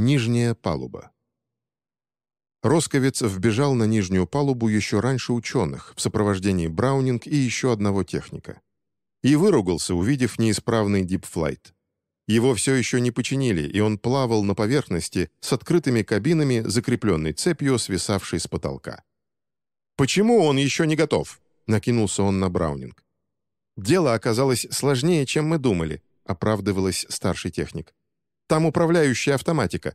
Нижняя палуба. Росковец вбежал на нижнюю палубу еще раньше ученых в сопровождении Браунинг и еще одного техника. И выругался, увидев неисправный дипфлайт. Его все еще не починили, и он плавал на поверхности с открытыми кабинами, закрепленной цепью, свисавшей с потолка. «Почему он еще не готов?» — накинулся он на Браунинг. «Дело оказалось сложнее, чем мы думали», — оправдывалась старший техник. «Там управляющая автоматика».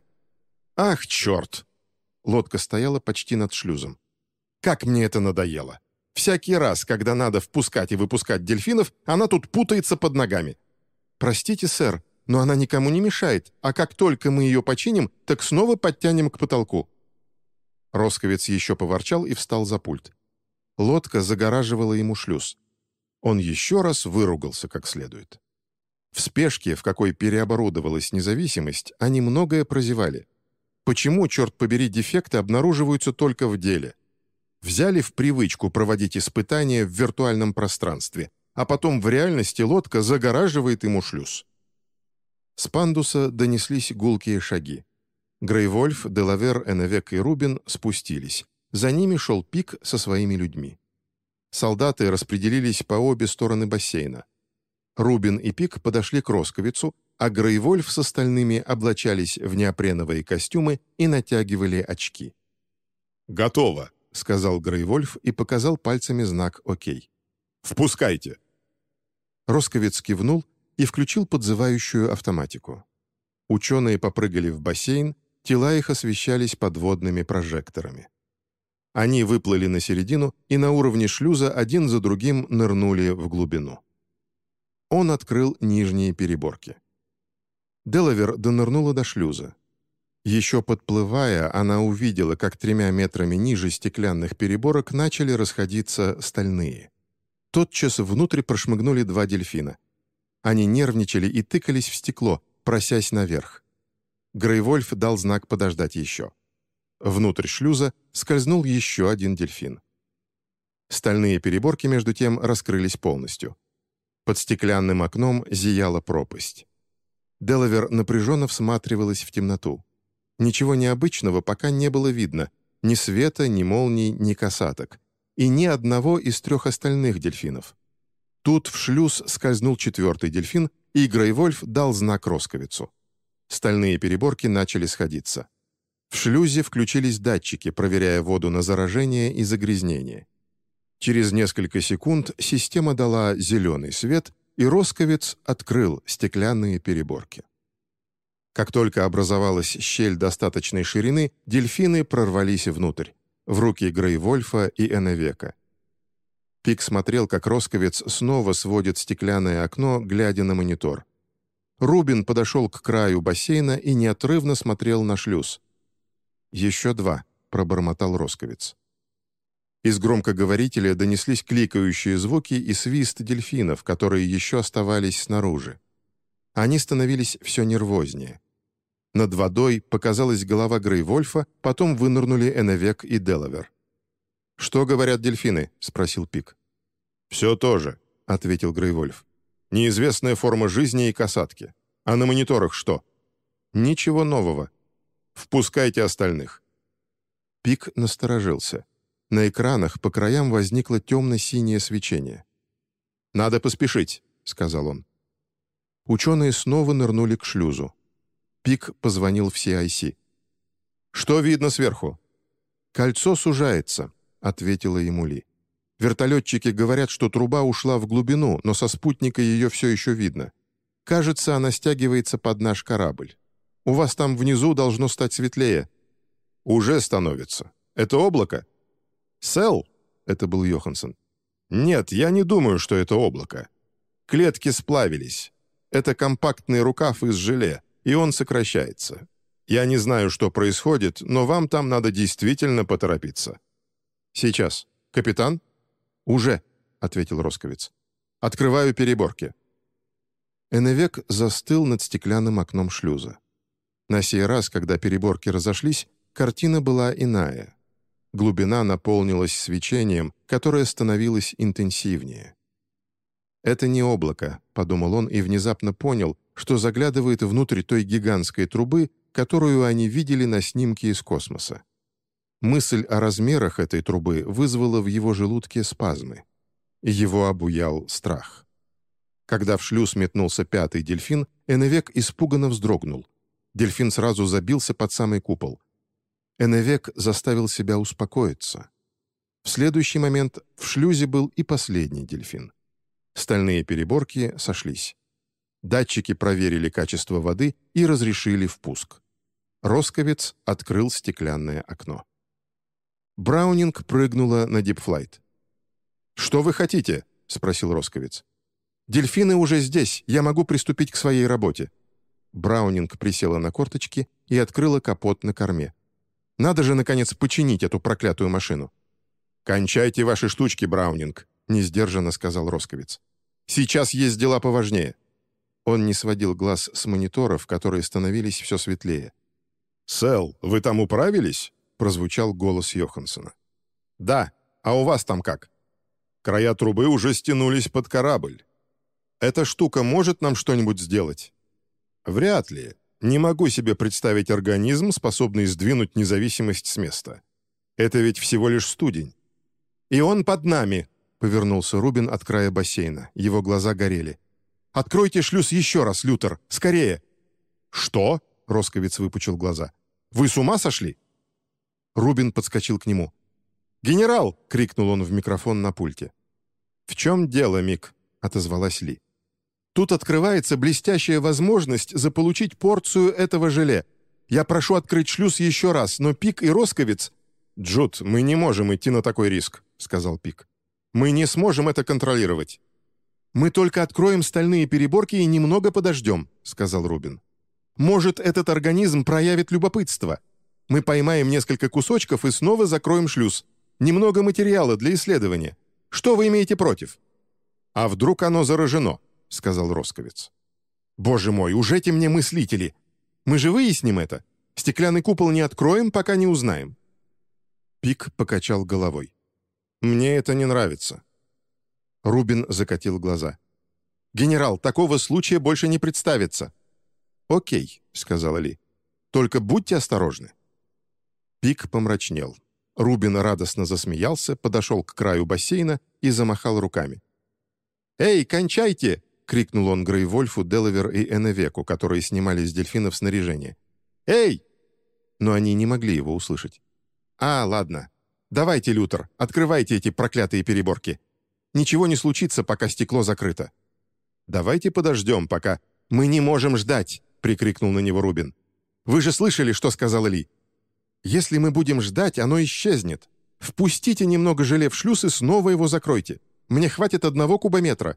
«Ах, черт!» Лодка стояла почти над шлюзом. «Как мне это надоело! Всякий раз, когда надо впускать и выпускать дельфинов, она тут путается под ногами». «Простите, сэр, но она никому не мешает, а как только мы ее починим, так снова подтянем к потолку». Росковец еще поворчал и встал за пульт. Лодка загораживала ему шлюз. Он еще раз выругался как следует. В спешке, в какой переоборудовалась независимость, они многое прозевали. Почему, черт побери, дефекты обнаруживаются только в деле? Взяли в привычку проводить испытания в виртуальном пространстве, а потом в реальности лодка загораживает ему шлюз. С пандуса донеслись гулкие шаги. Грейвольф, Делавер, Эневек и Рубин спустились. За ними шел Пик со своими людьми. Солдаты распределились по обе стороны бассейна. Рубин и Пик подошли к Росковицу, а Грейвольф с остальными облачались в неопреновые костюмы и натягивали очки. «Готово», — сказал Грейвольф и показал пальцами знак «Окей». «Впускайте». Росковец кивнул и включил подзывающую автоматику. Ученые попрыгали в бассейн, тела их освещались подводными прожекторами. Они выплыли на середину и на уровне шлюза один за другим нырнули в глубину. Он открыл нижние переборки. Делавер донырнула до шлюза. Еще подплывая, она увидела, как тремя метрами ниже стеклянных переборок начали расходиться стальные. Тотчас внутрь прошмыгнули два дельфина. Они нервничали и тыкались в стекло, просясь наверх. Грейвольф дал знак подождать еще. Внутрь шлюза скользнул еще один дельфин. Стальные переборки, между тем, раскрылись полностью. Под стеклянным окном зияла пропасть. Делавер напряженно всматривалась в темноту. Ничего необычного пока не было видно. Ни света, ни молний, ни касаток. И ни одного из трех остальных дельфинов. Тут в шлюз скользнул четвертый дельфин, и Грейвольф дал знак Росковицу. Стальные переборки начали сходиться. В шлюзе включились датчики, проверяя воду на заражение и загрязнение. Через несколько секунд система дала зеленый свет, и Росковец открыл стеклянные переборки. Как только образовалась щель достаточной ширины, дельфины прорвались внутрь, в руки Грейвольфа и Эневека. Пик смотрел, как Росковец снова сводит стеклянное окно, глядя на монитор. Рубин подошел к краю бассейна и неотрывно смотрел на шлюз. «Еще два», — пробормотал Росковец. Из громкоговорителя донеслись кликающие звуки и свист дельфинов, которые еще оставались снаружи. Они становились все нервознее. Над водой показалась голова Грейвольфа, потом вынырнули Эневек и Делавер. «Что говорят дельфины?» — спросил Пик. «Все то же», — ответил Грейвольф. «Неизвестная форма жизни и касатки. А на мониторах что?» «Ничего нового. Впускайте остальных». Пик насторожился. На экранах по краям возникло темно-синее свечение. «Надо поспешить», — сказал он. Ученые снова нырнули к шлюзу. Пик позвонил в CIC. «Что видно сверху?» «Кольцо сужается», — ответила ему Ли. «Вертолетчики говорят, что труба ушла в глубину, но со спутника ее все еще видно. Кажется, она стягивается под наш корабль. У вас там внизу должно стать светлее». «Уже становится. Это облако?» «Сел?» — это был Йоханссон. «Нет, я не думаю, что это облако. Клетки сплавились. Это компактный рукав из желе, и он сокращается. Я не знаю, что происходит, но вам там надо действительно поторопиться». «Сейчас. Капитан?» «Уже», — ответил Росковец. «Открываю переборки». Эневек застыл над стеклянным окном шлюза. На сей раз, когда переборки разошлись, картина была иная. Глубина наполнилась свечением, которое становилось интенсивнее. «Это не облако», — подумал он и внезапно понял, что заглядывает внутрь той гигантской трубы, которую они видели на снимке из космоса. Мысль о размерах этой трубы вызвала в его желудке спазмы. Его обуял страх. Когда в шлюз метнулся пятый дельфин, Эневек испуганно вздрогнул. Дельфин сразу забился под самый купол. Эневек заставил себя успокоиться. В следующий момент в шлюзе был и последний дельфин. Стальные переборки сошлись. Датчики проверили качество воды и разрешили впуск. Росковец открыл стеклянное окно. Браунинг прыгнула на дипфлайт. «Что вы хотите?» — спросил Росковец. «Дельфины уже здесь, я могу приступить к своей работе». Браунинг присела на корточки и открыла капот на корме. «Надо же, наконец, починить эту проклятую машину». «Кончайте ваши штучки, Браунинг», — несдержанно сказал Росковец. «Сейчас есть дела поважнее». Он не сводил глаз с мониторов, которые становились все светлее. «Сэл, вы там управились?» — прозвучал голос Йоханссона. «Да. А у вас там как?» «Края трубы уже стянулись под корабль. Эта штука может нам что-нибудь сделать?» «Вряд ли. Не могу себе представить организм, способный сдвинуть независимость с места. Это ведь всего лишь студень». «И он под нами», — повернулся Рубин от края бассейна. Его глаза горели. «Откройте шлюз еще раз, Лютер! Скорее!» «Что?» — Росковец выпучил глаза. «Вы с ума сошли?» Рубин подскочил к нему. «Генерал!» — крикнул он в микрофон на пульте. «В чем дело, Мик?» — отозвалась Ли. «Тут открывается блестящая возможность заполучить порцию этого желе. Я прошу открыть шлюз еще раз, но Пик и Росковец...» «Джуд, мы не можем идти на такой риск», — сказал Пик. «Мы не сможем это контролировать». «Мы только откроем стальные переборки и немного подождем», — сказал Рубин. «Может, этот организм проявит любопытство. Мы поймаем несколько кусочков и снова закроем шлюз. Немного материала для исследования. Что вы имеете против?» «А вдруг оно заражено?» — сказал Росковец. «Боже мой, уже те мне мыслители! Мы же выясним это. Стеклянный купол не откроем, пока не узнаем». Пик покачал головой. «Мне это не нравится». Рубин закатил глаза. «Генерал, такого случая больше не представится». «Окей», — сказала Ли. «Только будьте осторожны». Пик помрачнел. Рубин радостно засмеялся, подошел к краю бассейна и замахал руками. «Эй, кончайте!» — крикнул он Грейвольфу, Делавер и Эневеку, которые снимали с дельфинов снаряжение. «Эй!» Но они не могли его услышать. «А, ладно. Давайте, Лютер, открывайте эти проклятые переборки. Ничего не случится, пока стекло закрыто». «Давайте подождем, пока...» «Мы не можем ждать!» — прикрикнул на него Рубин. «Вы же слышали, что сказала Ли? Если мы будем ждать, оно исчезнет. Впустите немного желе в шлюз и снова его закройте. Мне хватит одного кубометра».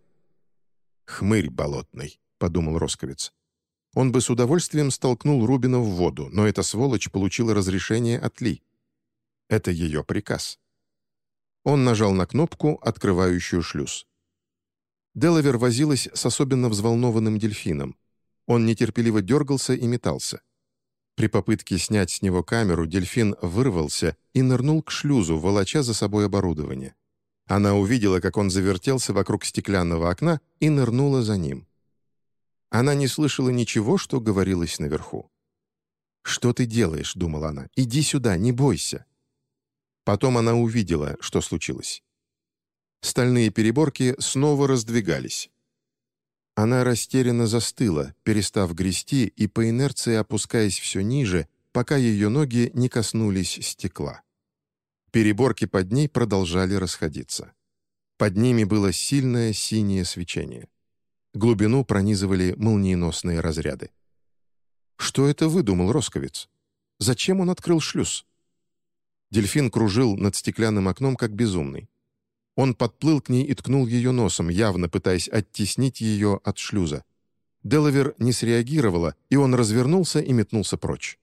«Хмырь болотный», — подумал Росковец. Он бы с удовольствием столкнул Рубина в воду, но эта сволочь получила разрешение от Ли. Это ее приказ. Он нажал на кнопку, открывающую шлюз. Делавер возилась с особенно взволнованным дельфином. Он нетерпеливо дергался и метался. При попытке снять с него камеру дельфин вырвался и нырнул к шлюзу, волоча за собой оборудование. Она увидела, как он завертелся вокруг стеклянного окна и нырнула за ним. Она не слышала ничего, что говорилось наверху. «Что ты делаешь?» — думала она. «Иди сюда, не бойся». Потом она увидела, что случилось. Стальные переборки снова раздвигались. Она растерянно застыла, перестав грести и по инерции опускаясь все ниже, пока ее ноги не коснулись стекла. Переборки под ней продолжали расходиться. Под ними было сильное синее свечение. Глубину пронизывали молниеносные разряды. Что это выдумал Росковец? Зачем он открыл шлюз? Дельфин кружил над стеклянным окном, как безумный. Он подплыл к ней и ткнул ее носом, явно пытаясь оттеснить ее от шлюза. Делавер не среагировала, и он развернулся и метнулся прочь.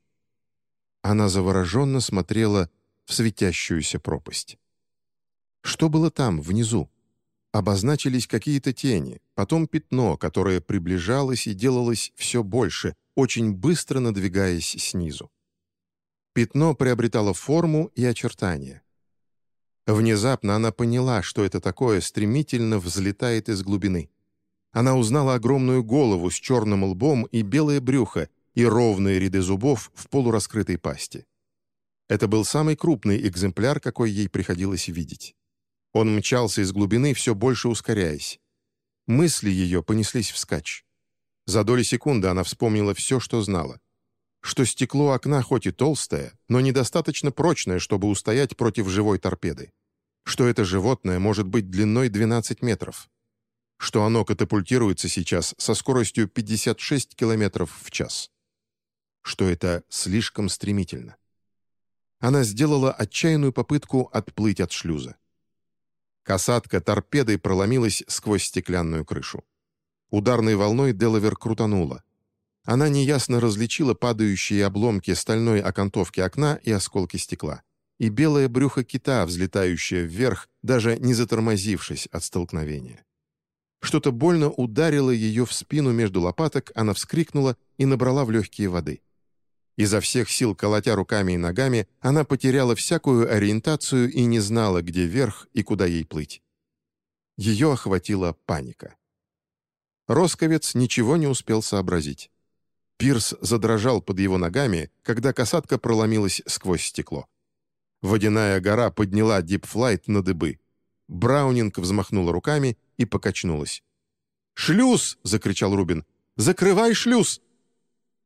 Она завороженно смотрела в светящуюся пропасть. Что было там, внизу? Обозначились какие-то тени, потом пятно, которое приближалось и делалось все больше, очень быстро надвигаясь снизу. Пятно приобретало форму и очертания. Внезапно она поняла, что это такое стремительно взлетает из глубины. Она узнала огромную голову с черным лбом и белое брюхо, и ровные ряды зубов в полураскрытой пасти. Это был самый крупный экземпляр, какой ей приходилось видеть. Он мчался из глубины, все больше ускоряясь. Мысли ее понеслись вскачь. За доли секунды она вспомнила все, что знала. Что стекло окна хоть и толстое, но недостаточно прочное, чтобы устоять против живой торпеды. Что это животное может быть длиной 12 метров. Что оно катапультируется сейчас со скоростью 56 километров в час. Что это слишком стремительно она сделала отчаянную попытку отплыть от шлюза. Касатка торпедой проломилась сквозь стеклянную крышу. Ударной волной Делавер крутанула. Она неясно различила падающие обломки стальной окантовки окна и осколки стекла. И белое брюхо кита, взлетающее вверх, даже не затормозившись от столкновения. Что-то больно ударило ее в спину между лопаток, она вскрикнула и набрала в легкие воды. Изо всех сил колотя руками и ногами, она потеряла всякую ориентацию и не знала, где верх и куда ей плыть. Ее охватила паника. Росковец ничего не успел сообразить. Пирс задрожал под его ногами, когда касатка проломилась сквозь стекло. Водяная гора подняла дипфлайт на дыбы. Браунинг взмахнула руками и покачнулась. «Шлюз!» — закричал Рубин. «Закрывай шлюз!»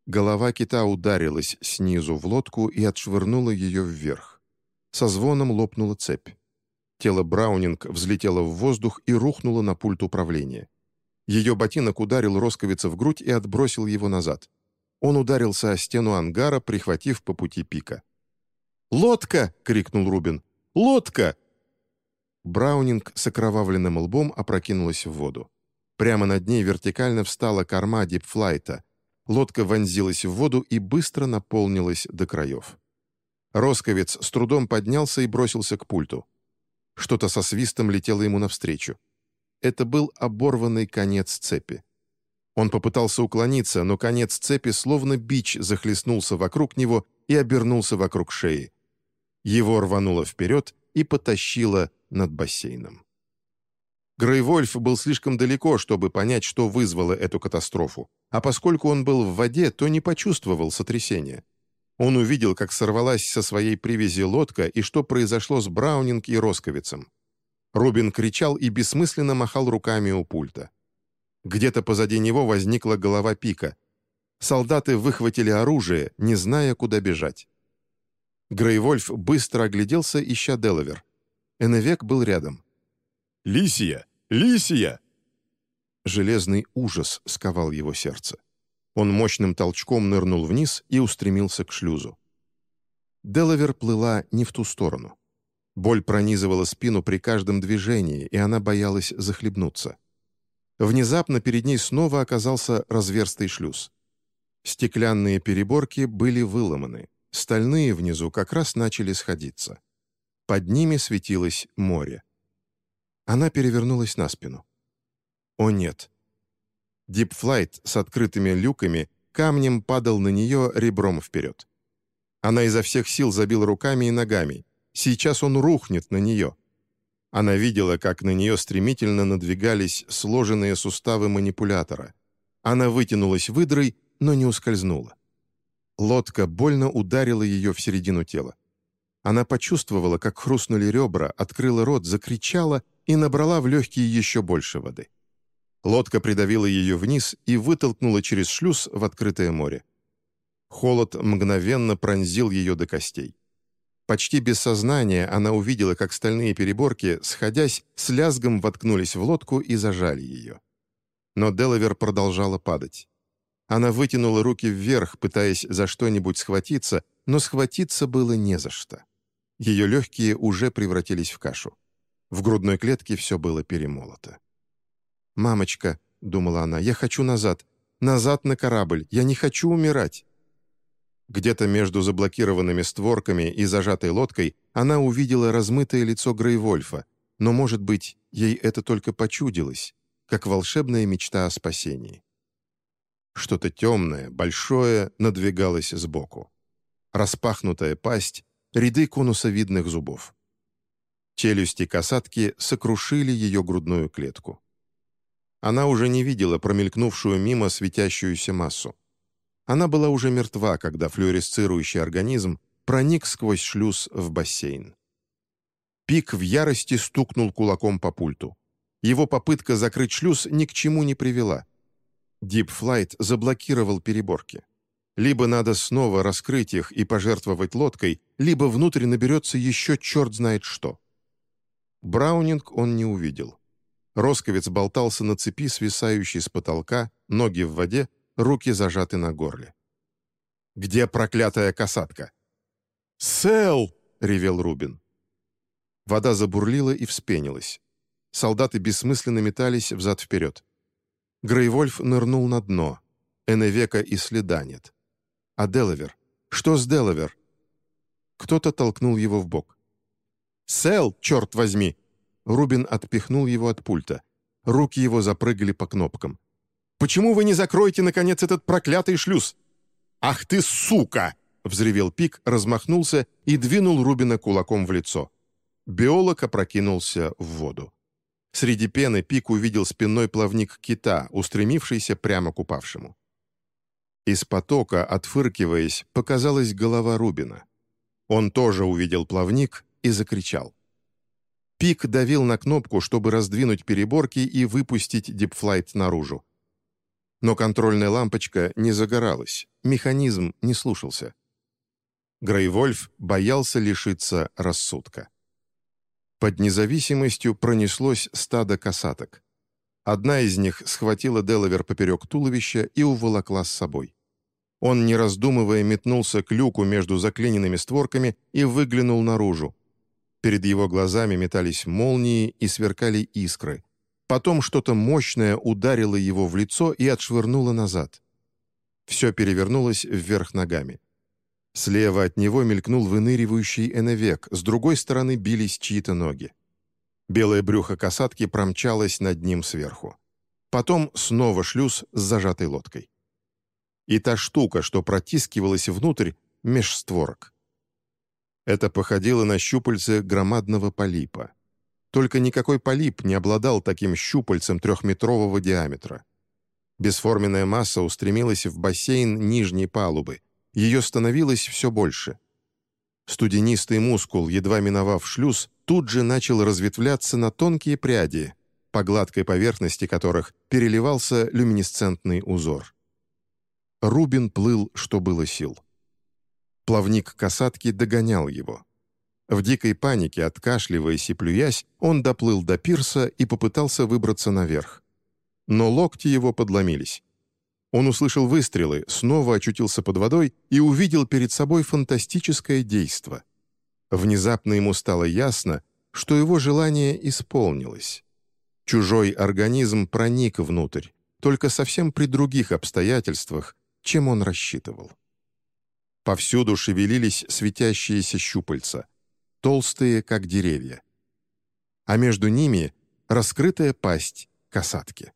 Голова кита ударилась снизу в лодку и отшвырнула ее вверх. Со звоном лопнула цепь. Тело Браунинг взлетело в воздух и рухнуло на пульт управления. Ее ботинок ударил Росковица в грудь и отбросил его назад. Он ударился о стену ангара, прихватив по пути пика. «Лодка!» — крикнул Рубин. «Лодка!» Браунинг с окровавленным лбом опрокинулась в воду. Прямо над ней вертикально встала корма дипфлайта, Лодка вонзилась в воду и быстро наполнилась до краев. Росковец с трудом поднялся и бросился к пульту. Что-то со свистом летело ему навстречу. Это был оборванный конец цепи. Он попытался уклониться, но конец цепи словно бич захлестнулся вокруг него и обернулся вокруг шеи. Его рвануло вперед и потащило над бассейном. Грейвольф был слишком далеко, чтобы понять, что вызвало эту катастрофу а поскольку он был в воде, то не почувствовал сотрясения. Он увидел, как сорвалась со своей привязи лодка и что произошло с Браунинг и Росковицем. Рубин кричал и бессмысленно махал руками у пульта. Где-то позади него возникла голова пика. Солдаты выхватили оружие, не зная, куда бежать. Грейвольф быстро огляделся, ища Делавер. Эневек был рядом. «Лисия! Лисия!» Железный ужас сковал его сердце. Он мощным толчком нырнул вниз и устремился к шлюзу. Делавер плыла не в ту сторону. Боль пронизывала спину при каждом движении, и она боялась захлебнуться. Внезапно перед ней снова оказался разверстый шлюз. Стеклянные переборки были выломаны, стальные внизу как раз начали сходиться. Под ними светилось море. Она перевернулась на спину. О нет. Дипфлайт с открытыми люками камнем падал на нее ребром вперед. Она изо всех сил забила руками и ногами. Сейчас он рухнет на нее. Она видела, как на нее стремительно надвигались сложенные суставы манипулятора. Она вытянулась выдрой, но не ускользнула. Лодка больно ударила ее в середину тела. Она почувствовала, как хрустнули ребра, открыла рот, закричала и набрала в легкие еще больше воды. Лодка придавила ее вниз и вытолкнула через шлюз в открытое море. Холод мгновенно пронзил ее до костей. Почти без сознания она увидела, как стальные переборки, сходясь, с лязгом воткнулись в лодку и зажали ее. Но Делавер продолжала падать. Она вытянула руки вверх, пытаясь за что-нибудь схватиться, но схватиться было не за что. Ее легкие уже превратились в кашу. В грудной клетке все было перемолото. «Мамочка», — думала она, — «я хочу назад. Назад на корабль. Я не хочу умирать». Где-то между заблокированными створками и зажатой лодкой она увидела размытое лицо Грейвольфа, но, может быть, ей это только почудилось, как волшебная мечта о спасении. Что-то темное, большое надвигалось сбоку. Распахнутая пасть, ряды конусовидных зубов. Челюсти касатки сокрушили ее грудную клетку. Она уже не видела промелькнувшую мимо светящуюся массу. Она была уже мертва, когда флюоресцирующий организм проник сквозь шлюз в бассейн. Пик в ярости стукнул кулаком по пульту. Его попытка закрыть шлюз ни к чему не привела. Дипфлайт заблокировал переборки. Либо надо снова раскрыть их и пожертвовать лодкой, либо внутрь наберется еще черт знает что. Браунинг он не увидел. Росковец болтался на цепи, свисающей с потолка, ноги в воде, руки зажаты на горле. «Где проклятая касатка?» «Сэл!» — ревел Рубин. Вода забурлила и вспенилась. Солдаты бессмысленно метались взад-вперед. Грейвольф нырнул на дно. Эневека и следа нет. А Делавер? Что с Делавер? Кто-то толкнул его в бок. «Сэл, черт возьми!» Рубин отпихнул его от пульта. Руки его запрыгали по кнопкам. «Почему вы не закроете, наконец, этот проклятый шлюз?» «Ах ты, сука!» — взревел Пик, размахнулся и двинул Рубина кулаком в лицо. Биолог опрокинулся в воду. Среди пены Пик увидел спинной плавник кита, устремившийся прямо к упавшему. Из потока, отфыркиваясь, показалась голова Рубина. Он тоже увидел плавник и закричал. Пик давил на кнопку, чтобы раздвинуть переборки и выпустить дипфлайт наружу. Но контрольная лампочка не загоралась, механизм не слушался. Грейвольф боялся лишиться рассудка. Под независимостью пронеслось стадо касаток. Одна из них схватила Делавер поперек туловища и уволокла с собой. Он, не раздумывая, метнулся к люку между заклиненными створками и выглянул наружу. Перед его глазами метались молнии и сверкали искры. Потом что-то мощное ударило его в лицо и отшвырнуло назад. Все перевернулось вверх ногами. Слева от него мелькнул выныривающий эневек, с другой стороны бились чьи-то ноги. Белое брюхо касатки промчалось над ним сверху. Потом снова шлюз с зажатой лодкой. И та штука, что протискивалась внутрь, меж створок. Это походило на щупальце громадного полипа. Только никакой полип не обладал таким щупальцем трехметрового диаметра. Бесформенная масса устремилась в бассейн нижней палубы. Ее становилось все больше. Студенистый мускул, едва миновав шлюз, тут же начал разветвляться на тонкие пряди, по гладкой поверхности которых переливался люминесцентный узор. Рубин плыл, что было сил. Плавник касатки догонял его. В дикой панике, откашливаясь и плюясь, он доплыл до пирса и попытался выбраться наверх. Но локти его подломились. Он услышал выстрелы, снова очутился под водой и увидел перед собой фантастическое действо. Внезапно ему стало ясно, что его желание исполнилось. Чужой организм проник внутрь, только совсем при других обстоятельствах, чем он рассчитывал. Повсюду шевелились светящиеся щупальца, толстые, как деревья. А между ними раскрытая пасть касатки.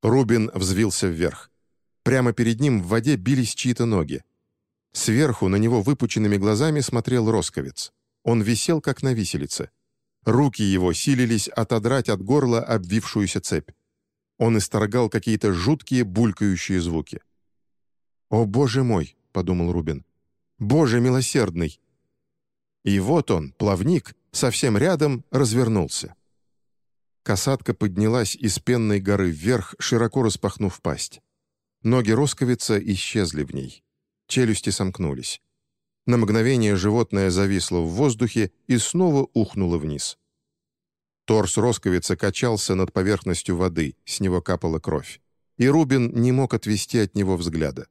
Рубин взвился вверх. Прямо перед ним в воде бились чьи-то ноги. Сверху на него выпученными глазами смотрел Росковец. Он висел, как на виселице. Руки его силились отодрать от горла обвившуюся цепь. Он исторгал какие-то жуткие булькающие звуки. «О, боже мой!» Подумал Рубин. «Боже милосердный!» И вот он, плавник, совсем рядом развернулся. Касатка поднялась из пенной горы вверх, широко распахнув пасть. Ноги росковица исчезли в ней. Челюсти сомкнулись. На мгновение животное зависло в воздухе и снова ухнуло вниз. Торс росковица качался над поверхностью воды, с него капала кровь. И Рубин не мог отвести от него взгляда.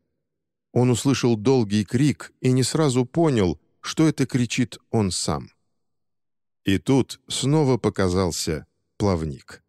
Он услышал долгий крик и не сразу понял, что это кричит он сам. И тут снова показался плавник.